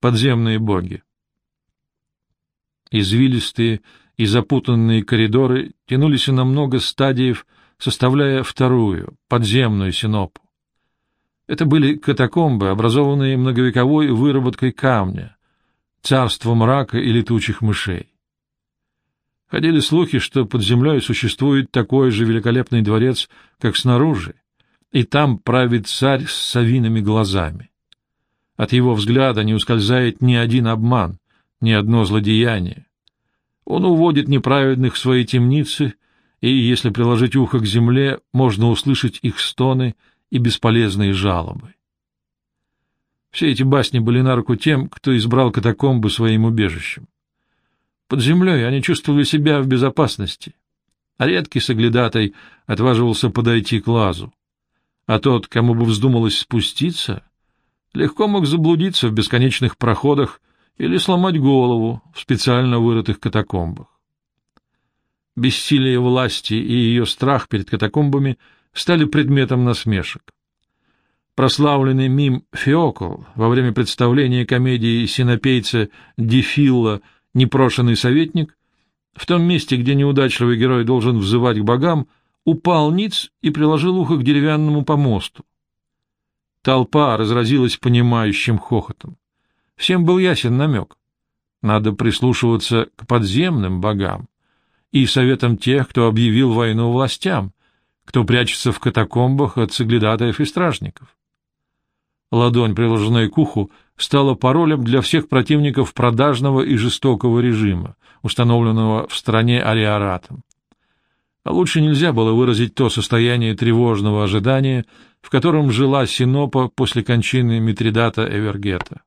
подземные боги. Извилистые и запутанные коридоры тянулись на много стадиев, составляя вторую, подземную синопу. Это были катакомбы, образованные многовековой выработкой камня, царство мрака и летучих мышей. Ходили слухи, что под землей существует такой же великолепный дворец, как снаружи, и там правит царь с совиными глазами. От его взгляда не ускользает ни один обман, ни одно злодеяние. Он уводит неправедных в свои темницы, и, если приложить ухо к земле, можно услышать их стоны и бесполезные жалобы. Все эти басни были на руку тем, кто избрал катакомбы своим убежищем. Под землей они чувствовали себя в безопасности, а редкий соглядатай отваживался подойти к лазу. А тот, кому бы вздумалось спуститься, легко мог заблудиться в бесконечных проходах или сломать голову в специально вырытых катакомбах. Бессилие власти и ее страх перед катакомбами стали предметом насмешек. Прославленный мим Феокл во время представления комедии синопейца Дефилла «Непрошенный советник» в том месте, где неудачливый герой должен взывать к богам, упал ниц и приложил ухо к деревянному помосту. Толпа разразилась понимающим хохотом. Всем был ясен намек. Надо прислушиваться к подземным богам и советам тех, кто объявил войну властям, кто прячется в катакомбах от соглядатаев и стражников. Ладонь, приложенная к уху, стала паролем для всех противников продажного и жестокого режима, установленного в стране ариаратом. А лучше нельзя было выразить то состояние тревожного ожидания, в котором жила Синопа после кончины Митридата Эвергета.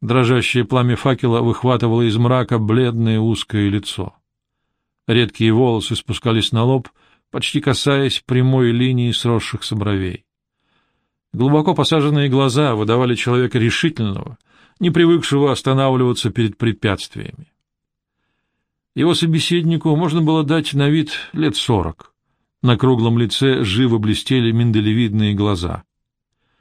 Дрожащее пламя факела выхватывало из мрака бледное узкое лицо. Редкие волосы спускались на лоб, почти касаясь прямой линии сросшихся бровей. Глубоко посаженные глаза выдавали человека решительного, не привыкшего останавливаться перед препятствиями. Его собеседнику можно было дать на вид лет сорок. На круглом лице живо блестели миндалевидные глаза.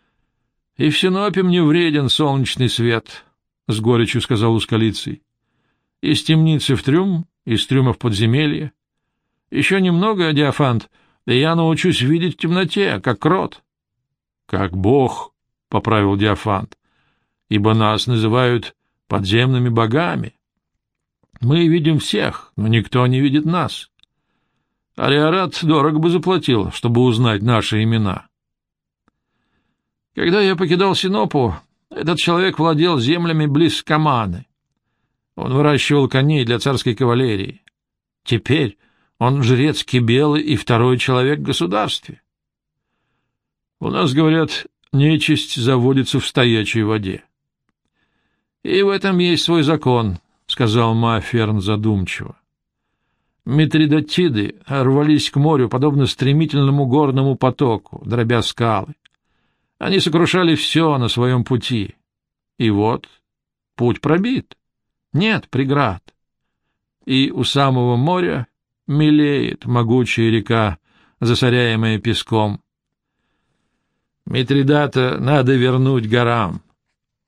— И в Синопе мне вреден солнечный свет, — с горечью сказал Ускалицей. — Из темницы в трюм, из трюма в подземелье. Еще немного, Диафант, и я научусь видеть в темноте, как крот. — Как бог, — поправил Диафант, — ибо нас называют подземными богами. Мы видим всех, но никто не видит нас. Ариарат дорого бы заплатил, чтобы узнать наши имена. Когда я покидал Синопу, этот человек владел землями близ Каманы. Он выращивал коней для царской кавалерии. Теперь он жрец Кибелы и второй человек в государстве. У нас, говорят, нечисть заводится в стоячей воде. И в этом есть свой закон, — сказал Маферн задумчиво. Митридатиды рвались к морю, подобно стремительному горному потоку, дробя скалы. Они сокрушали все на своем пути. И вот путь пробит. Нет преград. И у самого моря мелеет могучая река, засоряемая песком. Митридата надо вернуть горам.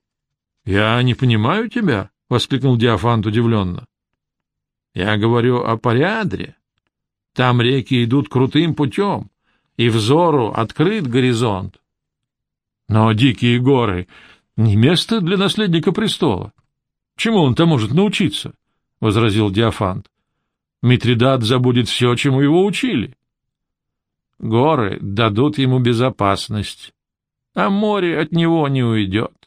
— Я не понимаю тебя, — воскликнул Диафант удивленно. — Я говорю о Париадре. Там реки идут крутым путем, и взору открыт горизонт. Но дикие горы — не место для наследника престола. Чему он там может научиться? — возразил Диафант. Митридат забудет все, чему его учили. Горы дадут ему безопасность, а море от него не уйдет.